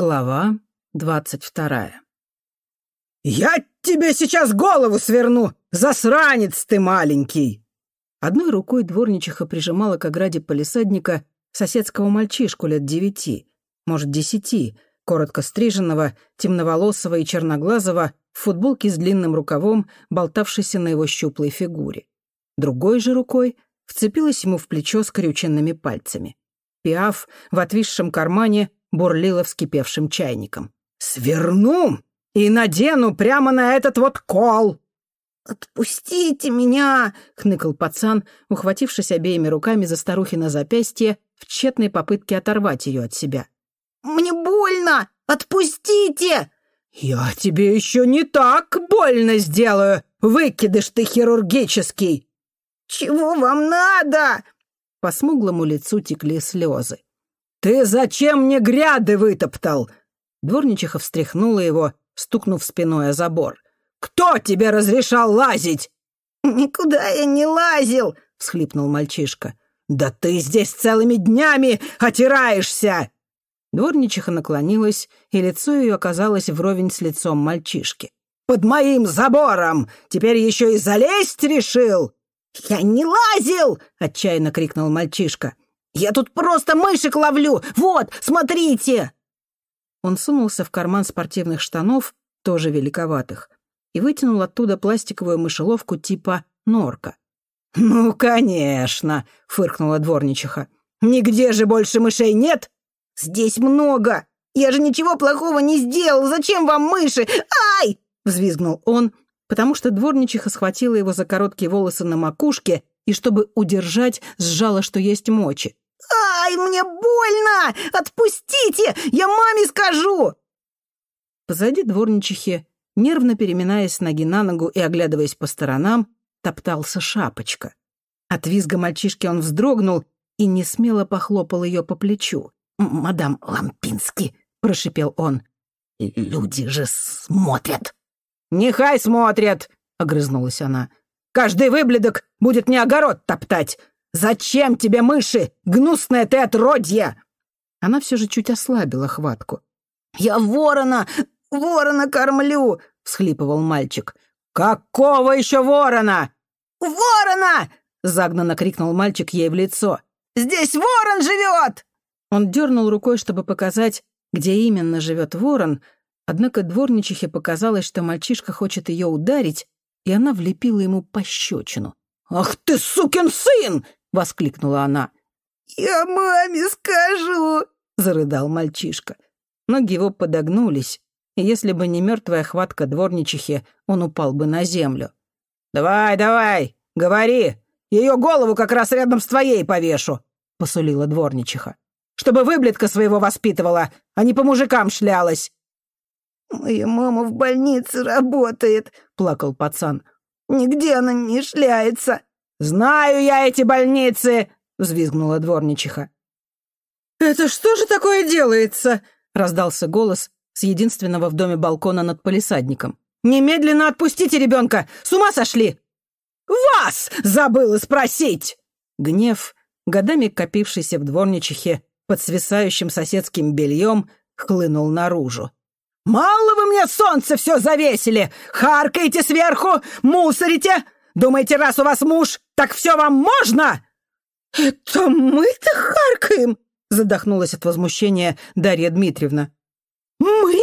Глава двадцать вторая. «Я тебе сейчас голову сверну, засранец ты маленький!» Одной рукой дворничиха прижимала к ограде полисадника соседского мальчишку лет девяти, может, десяти, коротко стриженного, темноволосого и черноглазого, в футболке с длинным рукавом, болтавшейся на его щуплой фигуре. Другой же рукой вцепилась ему в плечо скрюченными пальцами. Пиаф в отвисшем кармане бурлила вскипевшим чайником. «Сверну и надену прямо на этот вот кол!» «Отпустите меня!» — хныкал пацан, ухватившись обеими руками за старухи запястье в тщетной попытке оторвать ее от себя. «Мне больно! Отпустите!» «Я тебе еще не так больно сделаю, выкидыш ты хирургический!» «Чего вам надо?» По смуглому лицу текли слезы. «Ты зачем мне гряды вытоптал?» Дворничиха встряхнула его, стукнув спиной о забор. «Кто тебе разрешал лазить?» «Никуда я не лазил!» — всхлипнул мальчишка. «Да ты здесь целыми днями отираешься!» Дворничиха наклонилась, и лицо ее оказалось вровень с лицом мальчишки. «Под моим забором! Теперь еще и залезть решил!» «Я не лазил!» — отчаянно крикнул мальчишка. Я тут просто мышек ловлю! Вот, смотрите!» Он сунулся в карман спортивных штанов, тоже великоватых, и вытянул оттуда пластиковую мышеловку типа норка. «Ну, конечно!» — фыркнула дворничиха. «Нигде же больше мышей нет?» «Здесь много! Я же ничего плохого не сделал! Зачем вам мыши? Ай!» — взвизгнул он, потому что дворничиха схватила его за короткие волосы на макушке и, чтобы удержать, сжала, что есть мочи. «Ай, мне больно! Отпустите! Я маме скажу!» Позади дворничихи, нервно переминаясь с ноги на ногу и оглядываясь по сторонам, топтался шапочка. От визга мальчишки он вздрогнул и несмело похлопал ее по плечу. «Мадам Лампински», — прошипел он, — «люди же смотрят». «Нехай смотрят», — огрызнулась она. «Каждый выбледок будет не огород топтать, Зачем тебе мыши? Гнусное ты отродье!» Она все же чуть ослабила хватку. «Я ворона! Ворона кормлю!» — всхлипывал мальчик. «Какого еще ворона?» «Ворона!» — загнанно крикнул мальчик ей в лицо. «Здесь ворон живет!» Он дернул рукой, чтобы показать, где именно живет ворон, однако дворничихе показалось, что мальчишка хочет ее ударить, и она влепила ему пощечину. «Ах ты, сукин сын!» — воскликнула она. «Я маме скажу!» — зарыдал мальчишка. Ноги его подогнулись, и если бы не мертвая хватка дворничихи, он упал бы на землю. «Давай, давай, говори! Ее голову как раз рядом с твоей повешу!» — посулила дворничиха. «Чтобы выблетка своего воспитывала, а не по мужикам шлялась!» «Моя мама в больнице работает», — плакал пацан. «Нигде она не шляется. «Знаю я эти больницы!» — взвизгнула дворничиха. «Это что же такое делается?» — раздался голос с единственного в доме балкона над полисадником. «Немедленно отпустите ребенка! С ума сошли!» «Вас! Забыла спросить!» Гнев, годами копившийся в дворничихе под свисающим соседским бельем, хлынул наружу. «Мало вы мне солнце все завесили! Харкаете сверху, мусорите! Думаете, раз у вас муж, так все вам можно?» «Это мы-то харкаем!» — задохнулась от возмущения Дарья Дмитриевна. «Мы?»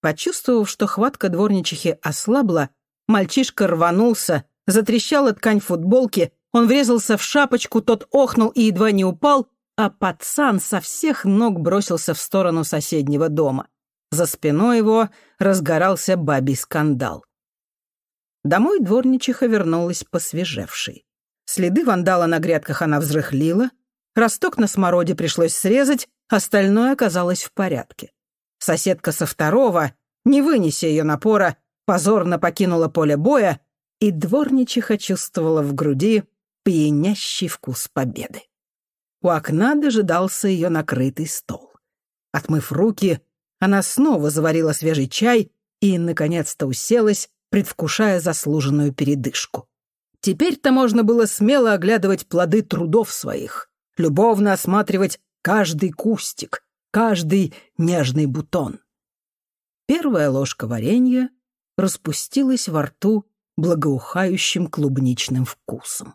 Почувствовав, что хватка дворничихи ослабла, мальчишка рванулся, затрещала ткань футболки, он врезался в шапочку, тот охнул и едва не упал, а пацан со всех ног бросился в сторону соседнего дома. За спиной его разгорался бабий скандал. Домой дворничиха вернулась посвежевшей. Следы вандала на грядках она взрыхлила, росток на смороде пришлось срезать, остальное оказалось в порядке. Соседка со второго, не вынеся ее напора, позорно покинула поле боя, и дворничиха чувствовала в груди пьянящий вкус победы. У окна дожидался ее накрытый стол. Отмыв руки, она снова заварила свежий чай и, наконец-то, уселась, предвкушая заслуженную передышку. Теперь-то можно было смело оглядывать плоды трудов своих, любовно осматривать каждый кустик, каждый нежный бутон. Первая ложка варенья распустилась во рту благоухающим клубничным вкусом.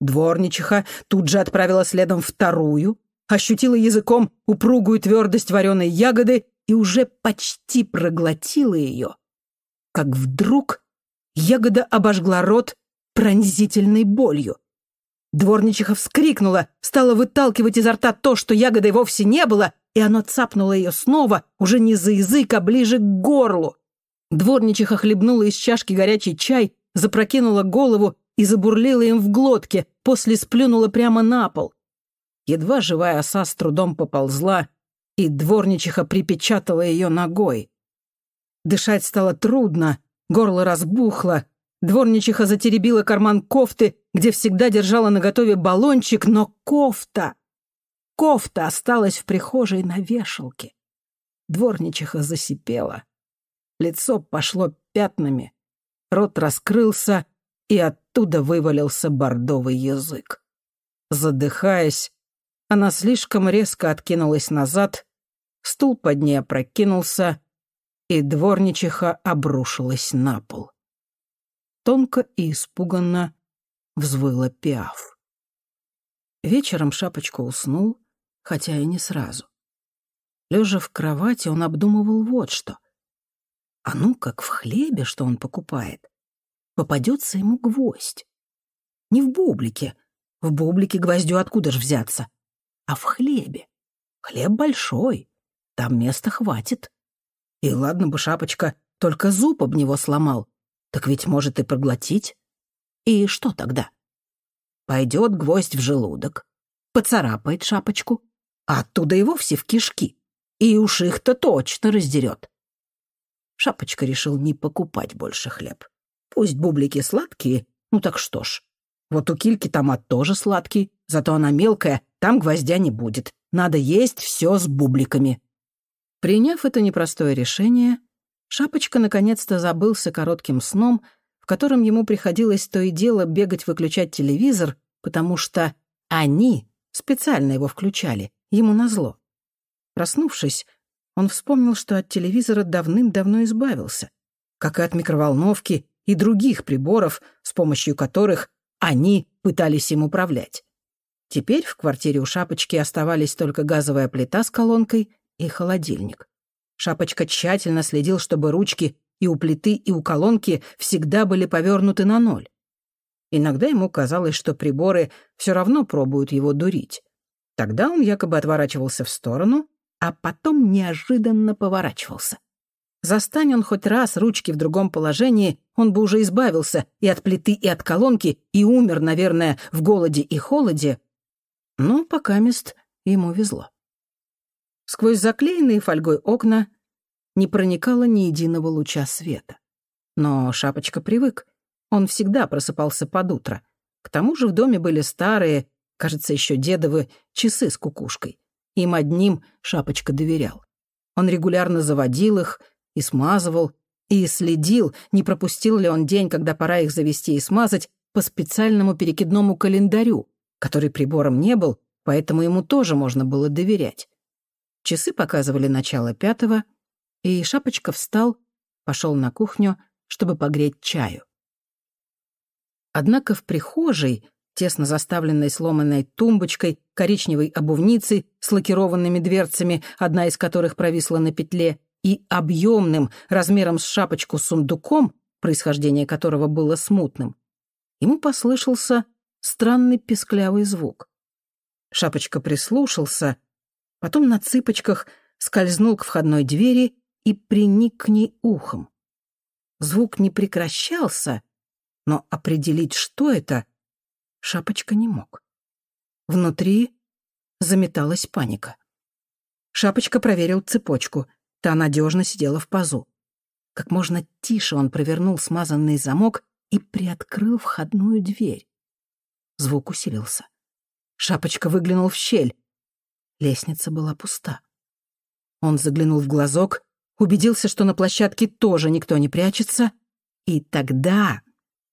Дворничиха тут же отправила следом вторую, ощутила языком упругую твердость вареной ягоды и уже почти проглотила ее, как вдруг ягода обожгла рот пронзительной болью. Дворничиха вскрикнула, стала выталкивать изо рта то, что ягодой вовсе не было, и оно цапнуло ее снова, уже не за язык, а ближе к горлу. Дворничиха хлебнула из чашки горячий чай, запрокинула голову и забурлила им в глотке, после сплюнула прямо на пол. Едва живая оса с трудом поползла, и дворничиха припечатала ее ногой. Дышать стало трудно, горло разбухло, дворничиха затеребила карман кофты, где всегда держала наготове баллончик, но кофта... Кофта осталась в прихожей на вешалке. Дворничиха засипела. Лицо пошло пятнами, рот раскрылся, и оттуда вывалился бордовый язык. Задыхаясь, она слишком резко откинулась назад, стул под ней опрокинулся, и дворничиха обрушилась на пол. Тонко и испуганно взвыла пиаф. Вечером Шапочка уснул, хотя и не сразу. Лежа в кровати, он обдумывал вот что. А ну, как в хлебе, что он покупает, попадется ему гвоздь. Не в бублике. В бублике гвоздю откуда ж взяться? а в хлебе. Хлеб большой, там места хватит. И ладно бы шапочка только зуб об него сломал, так ведь может и проглотить. И что тогда? Пойдет гвоздь в желудок, поцарапает шапочку, а оттуда и вовсе в кишки, и уж их-то точно раздерет. Шапочка решил не покупать больше хлеб. Пусть бублики сладкие, ну так что ж. Вот у кильки томат тоже сладкий, зато она мелкая там гвоздя не будет. Надо есть все с бубликами». Приняв это непростое решение, Шапочка наконец-то забылся коротким сном, в котором ему приходилось то и дело бегать выключать телевизор, потому что они специально его включали, ему назло. Проснувшись, он вспомнил, что от телевизора давным-давно избавился, как и от микроволновки и других приборов, с помощью которых они пытались им управлять. Теперь в квартире у Шапочки оставались только газовая плита с колонкой и холодильник. Шапочка тщательно следил, чтобы ручки и у плиты, и у колонки всегда были повернуты на ноль. Иногда ему казалось, что приборы все равно пробуют его дурить. Тогда он якобы отворачивался в сторону, а потом неожиданно поворачивался. Застань он хоть раз ручки в другом положении, он бы уже избавился и от плиты, и от колонки, и умер, наверное, в голоде и холоде, но пока мест ему везло. Сквозь заклеенные фольгой окна не проникало ни единого луча света. Но Шапочка привык. Он всегда просыпался под утро. К тому же в доме были старые, кажется, еще дедовы, часы с кукушкой. Им одним Шапочка доверял. Он регулярно заводил их и смазывал, и следил, не пропустил ли он день, когда пора их завести и смазать, по специальному перекидному календарю, который прибором не был, поэтому ему тоже можно было доверять. Часы показывали начало пятого, и Шапочка встал, пошел на кухню, чтобы погреть чаю. Однако в прихожей, тесно заставленной сломанной тумбочкой, коричневой обувницей с лакированными дверцами, одна из которых провисла на петле, и объемным, размером с шапочку сундуком, происхождение которого было смутным, ему послышался странный песклявый звук. Шапочка прислушался, потом на цыпочках скользнул к входной двери и приник к ней ухом. Звук не прекращался, но определить, что это, Шапочка не мог. Внутри заметалась паника. Шапочка проверил цепочку. Та надежно сидела в пазу. Как можно тише он провернул смазанный замок и приоткрыл входную дверь. Звук усилился. Шапочка выглянул в щель. Лестница была пуста. Он заглянул в глазок, убедился, что на площадке тоже никто не прячется, и тогда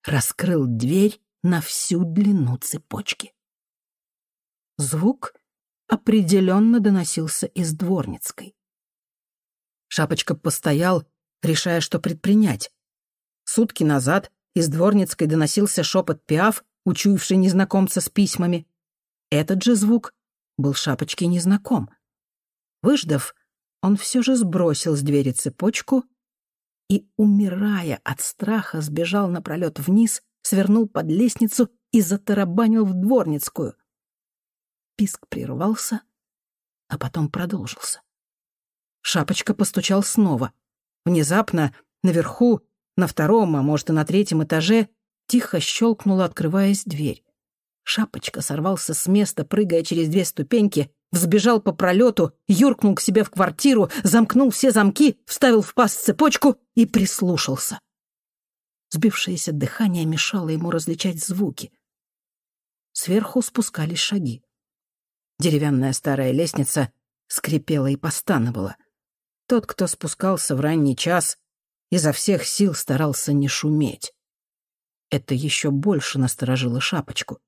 раскрыл дверь на всю длину цепочки. Звук определенно доносился из дворницкой. Шапочка постоял, решая, что предпринять. Сутки назад из дворницкой доносился шепот пиаф, учуявший незнакомца с письмами. Этот же звук был Шапочке незнаком. Выждав, он все же сбросил с двери цепочку и, умирая от страха, сбежал напролет вниз, свернул под лестницу и затарабанил в дворницкую. Писк прервался, а потом продолжился. Шапочка постучал снова. Внезапно, наверху, на втором, а может и на третьем этаже, тихо щелкнула, открываясь дверь. Шапочка сорвался с места, прыгая через две ступеньки, взбежал по пролету, юркнул к себе в квартиру, замкнул все замки, вставил в паз цепочку и прислушался. Сбившееся дыхание мешало ему различать звуки. Сверху спускались шаги. Деревянная старая лестница скрипела и постановала. Тот, кто спускался в ранний час, изо всех сил старался не шуметь. Это еще больше насторожило шапочку.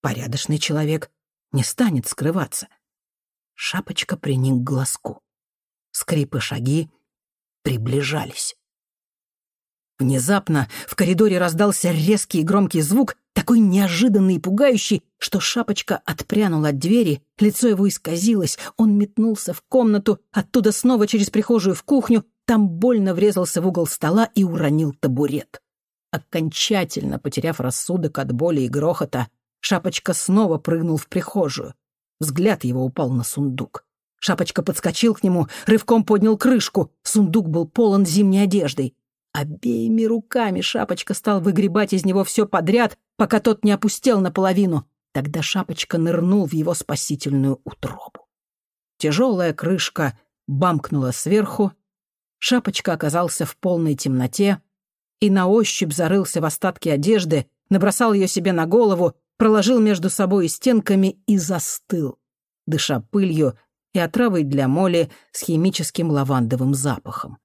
Порядочный человек не станет скрываться. Шапочка приник к глазку. Скрипы шаги приближались. Внезапно в коридоре раздался резкий и громкий звук, такой неожиданный и пугающий, что шапочка отпрянул от двери, лицо его исказилось, он метнулся в комнату, оттуда снова через прихожую в кухню, там больно врезался в угол стола и уронил табурет. Окончательно потеряв рассудок от боли и грохота, Шапочка снова прыгнул в прихожую. Взгляд его упал на сундук. Шапочка подскочил к нему, рывком поднял крышку. Сундук был полон зимней одеждой. Обеими руками Шапочка стал выгребать из него все подряд, пока тот не опустел наполовину. Тогда Шапочка нырнул в его спасительную утробу. Тяжелая крышка бамкнула сверху. Шапочка оказался в полной темноте и на ощупь зарылся в остатки одежды, набросал ее себе на голову, проложил между собой и стенками и застыл, дыша пылью и отравой для моли с химическим лавандовым запахом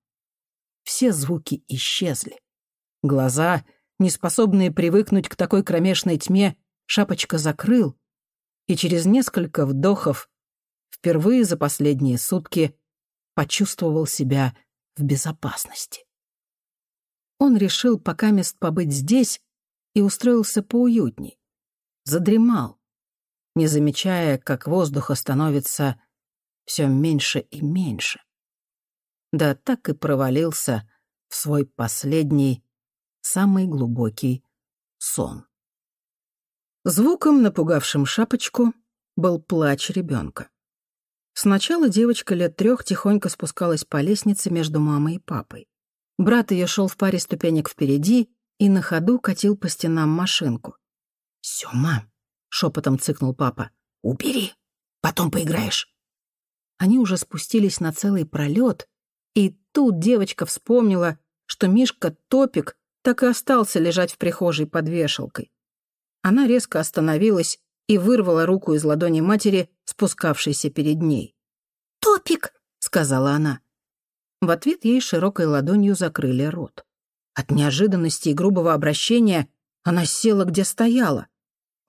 все звуки исчезли. Глаза, неспособные привыкнуть к такой кромешной тьме, шапочка закрыл, и через несколько вдохов, впервые за последние сутки, почувствовал себя в безопасности. Он решил пока мест побыть здесь и устроился поуютней. Задремал, не замечая, как воздуха становится все меньше и меньше да так и провалился в свой последний, самый глубокий сон. Звуком, напугавшим шапочку, был плач ребенка. Сначала девочка лет трех тихонько спускалась по лестнице между мамой и папой. Брат ее шел в паре ступенек впереди и на ходу катил по стенам машинку. «Все, мам», — шепотом цыкнул папа, — «убери, потом поиграешь». Они уже спустились на целый пролет, и тут девочка вспомнила, что Мишка Топик так и остался лежать в прихожей под вешалкой. Она резко остановилась и вырвала руку из ладони матери, спускавшейся перед ней. «Топик!» — сказала она. В ответ ей широкой ладонью закрыли рот. От неожиданности и грубого обращения она села, где стояла.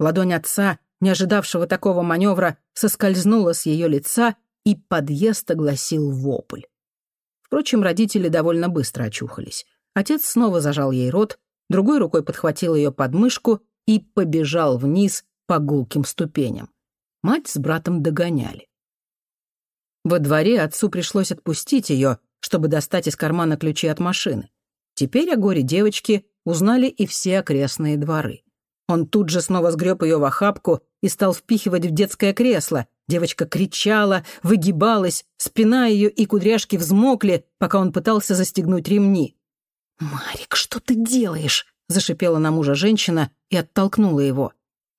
Ладонь отца, не ожидавшего такого маневра, соскользнула с ее лица, и подъезд огласил вопль. Впрочем, родители довольно быстро очухались. Отец снова зажал ей рот, другой рукой подхватил ее подмышку и побежал вниз по гулким ступеням. Мать с братом догоняли. Во дворе отцу пришлось отпустить ее, чтобы достать из кармана ключи от машины. Теперь о горе девочки узнали и все окрестные дворы. Он тут же снова сгреб ее в охапку и стал впихивать в детское кресло, Девочка кричала, выгибалась, спина ее и кудряшки взмокли, пока он пытался застегнуть ремни. «Марик, что ты делаешь?» — зашипела на мужа женщина и оттолкнула его.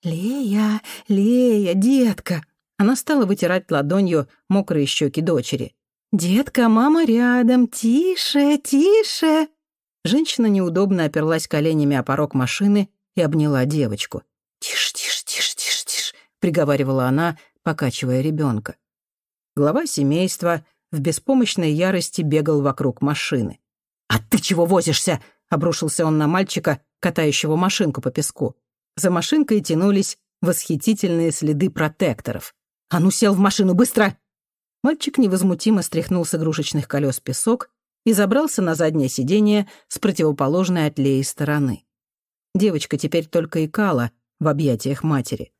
«Лея, Лея, детка!» Она стала вытирать ладонью мокрые щеки дочери. «Детка, мама рядом, тише, тише!» Женщина неудобно оперлась коленями о порог машины и обняла девочку. «Тише, тише, тише, тише, тише!» — приговаривала она, покачивая ребенка. Глава семейства в беспомощной ярости бегал вокруг машины. «А ты чего возишься?» — обрушился он на мальчика, катающего машинку по песку. За машинкой тянулись восхитительные следы протекторов. А ну, сел в машину, быстро!» Мальчик невозмутимо стряхнул с игрушечных колес песок и забрался на заднее сиденье с противоположной от Леи стороны. Девочка теперь только икала в объятиях матери.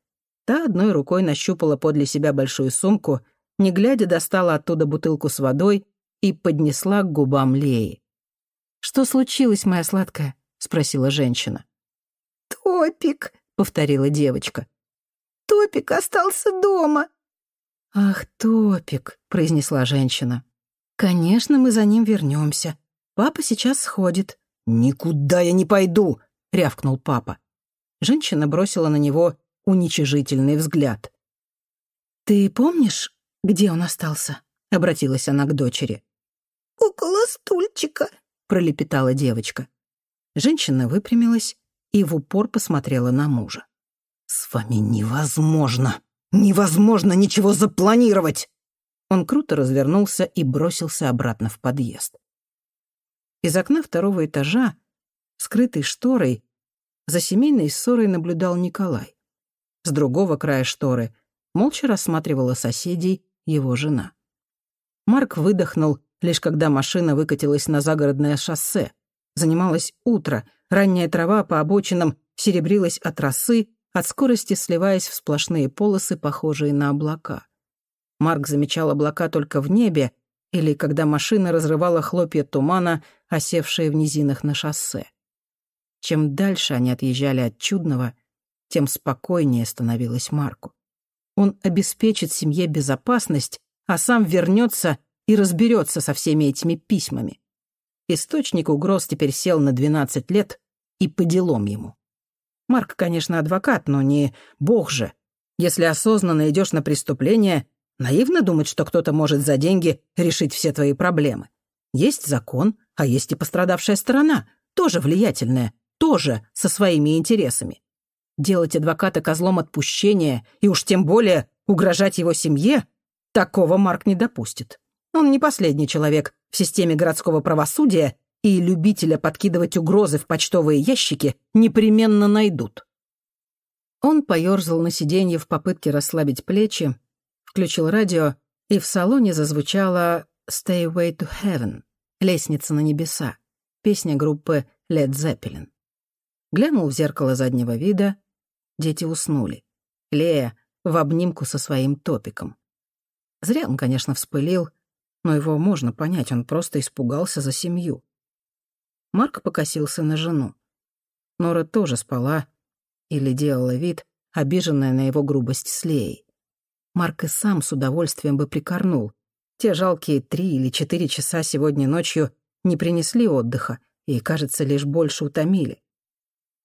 Та одной рукой нащупала подле себя большую сумку, не глядя достала оттуда бутылку с водой и поднесла к губам Леи. «Что случилось, моя сладкая?» — спросила женщина. «Топик», — повторила девочка. «Топик остался дома». «Ах, Топик», — произнесла женщина. «Конечно, мы за ним вернемся. Папа сейчас сходит». «Никуда я не пойду», — рявкнул папа. Женщина бросила на него уничижительный взгляд. «Ты помнишь, где он остался?» — обратилась она к дочери. «Около стульчика», — пролепетала девочка. Женщина выпрямилась и в упор посмотрела на мужа. «С вами невозможно! Невозможно ничего запланировать!» Он круто развернулся и бросился обратно в подъезд. Из окна второго этажа, скрытой шторой, за семейной ссорой наблюдал Николай. С другого края шторы молча рассматривала соседей его жена. Марк выдохнул, лишь когда машина выкатилась на загородное шоссе. Занималось утро, ранняя трава по обочинам серебрилась от росы, от скорости сливаясь в сплошные полосы, похожие на облака. Марк замечал облака только в небе или когда машина разрывала хлопья тумана, осевшие в низинах на шоссе. Чем дальше они отъезжали от чудного, тем спокойнее становилось Марку. Он обеспечит семье безопасность, а сам вернется и разберется со всеми этими письмами. Источник угроз теперь сел на 12 лет, и по делам ему. Марк, конечно, адвокат, но не бог же. Если осознанно идешь на преступление, наивно думать, что кто-то может за деньги решить все твои проблемы. Есть закон, а есть и пострадавшая сторона, тоже влиятельная, тоже со своими интересами. Делать адвоката козлом отпущения и уж тем более угрожать его семье, такого Марк не допустит. Он не последний человек в системе городского правосудия, и любителя подкидывать угрозы в почтовые ящики непременно найдут. Он поёрзал на сиденье в попытке расслабить плечи, включил радио, и в салоне зазвучала «Stay Way to Heaven» — «Лестница на небеса», песня группы Led Zeppelin. Глянул в зеркало заднего вида, дети уснули. Лея в обнимку со своим топиком. Зря он, конечно, вспылил, но его можно понять, он просто испугался за семью. Марк покосился на жену. Нора тоже спала или делала вид, обиженная на его грубость с Леей. Марк и сам с удовольствием бы прикорнул. Те жалкие три или четыре часа сегодня ночью не принесли отдыха и, кажется, лишь больше утомили.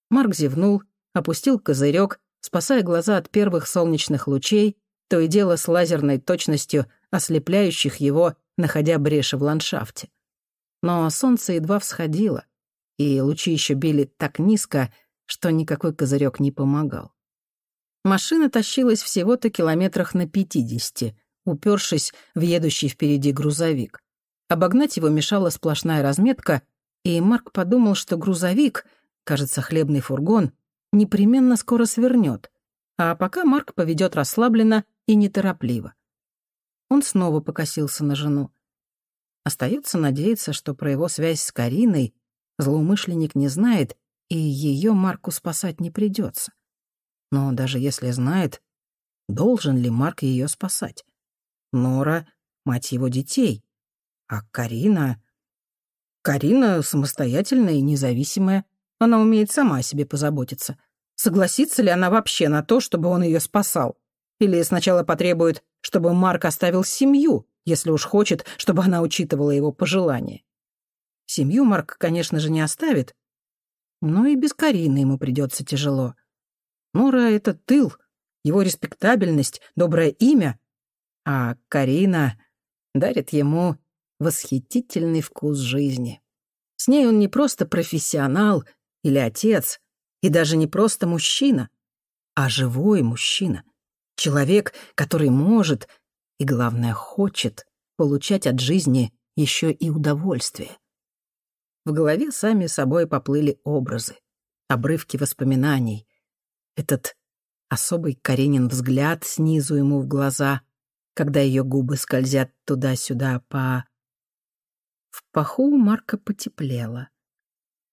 Марк зевнул, опустил козырек, спасая глаза от первых солнечных лучей, то и дело с лазерной точностью ослепляющих его находя бреши в ландшафте. Но солнце едва всходило, и лучи еще били так низко, что никакой козырек не помогал. Машина тащилась всего-то километрах на пятидесяти, упершись в едущий впереди грузовик. Обогнать его мешала сплошная разметка, и Марк подумал, что грузовик, кажется, хлебный фургон, непременно скоро свернет, а пока Марк поведет расслабленно и неторопливо. Он снова покосился на жену. Остается надеяться, что про его связь с Кариной злоумышленник не знает, и ее Марку спасать не придется. Но даже если знает, должен ли Марк ее спасать? Нора — мать его детей, а Карина... Карина самостоятельная и независимая. Она умеет сама о себе позаботиться. Согласится ли она вообще на то, чтобы он ее спасал? Или сначала потребует, чтобы Марк оставил семью, если уж хочет, чтобы она учитывала его пожелания. Семью Марк, конечно же, не оставит, но и без Карины ему придется тяжело. Нора — это тыл, его респектабельность, доброе имя, а Карина дарит ему восхитительный вкус жизни. С ней он не просто профессионал или отец, и даже не просто мужчина, а живой мужчина, Человек, который может и, главное, хочет получать от жизни еще и удовольствие. В голове сами собой поплыли образы, обрывки воспоминаний. Этот особый Каренин взгляд снизу ему в глаза, когда ее губы скользят туда-сюда по... В паху Марка потеплело.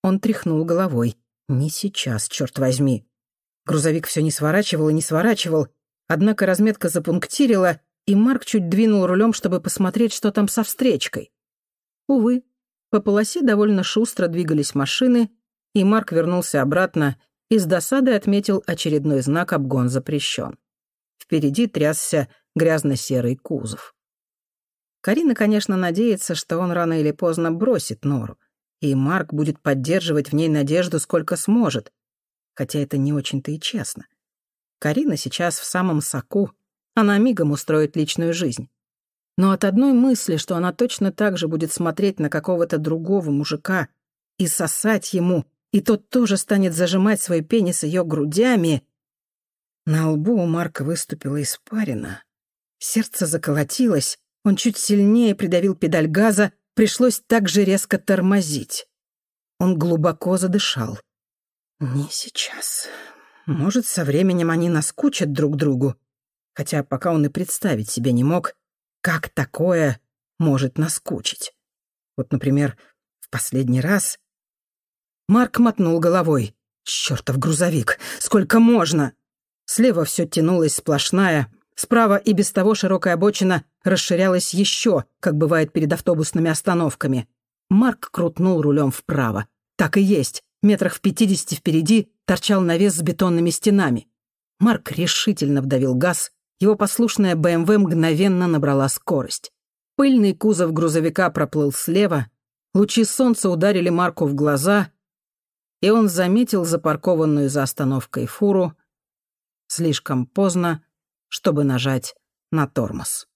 Он тряхнул головой. «Не сейчас, черт возьми!» Грузовик все не сворачивал и не сворачивал, однако разметка запунктирила, и Марк чуть двинул рулем, чтобы посмотреть, что там со встречкой. Увы, по полосе довольно шустро двигались машины, и Марк вернулся обратно и с досадой отметил очередной знак «Обгон запрещен». Впереди трясся грязно-серый кузов. Карина, конечно, надеется, что он рано или поздно бросит нору, и Марк будет поддерживать в ней надежду сколько сможет, хотя это не очень-то и честно. Карина сейчас в самом соку, она мигом устроит личную жизнь. Но от одной мысли, что она точно так же будет смотреть на какого-то другого мужика и сосать ему, и тот тоже станет зажимать свой пенис ее грудями... На лбу у Марка выступила испарина. Сердце заколотилось, он чуть сильнее придавил педаль газа, пришлось так же резко тормозить. Он глубоко задышал. «Не сейчас. Может, со временем они наскучат друг другу. Хотя пока он и представить себе не мог, как такое может наскучить. Вот, например, в последний раз Марк мотнул головой. «Чёртов грузовик! Сколько можно?» Слева все тянулась сплошная, справа и без того широкая обочина расширялась еще, как бывает перед автобусными остановками. Марк крутнул рулем вправо. Так и есть. Метрах в пятидесяти впереди торчал навес с бетонными стенами. Марк решительно вдавил газ, его послушная БМВ мгновенно набрала скорость. Пыльный кузов грузовика проплыл слева, лучи солнца ударили Марку в глаза, и он заметил запаркованную за остановкой фуру слишком поздно, чтобы нажать на тормоз.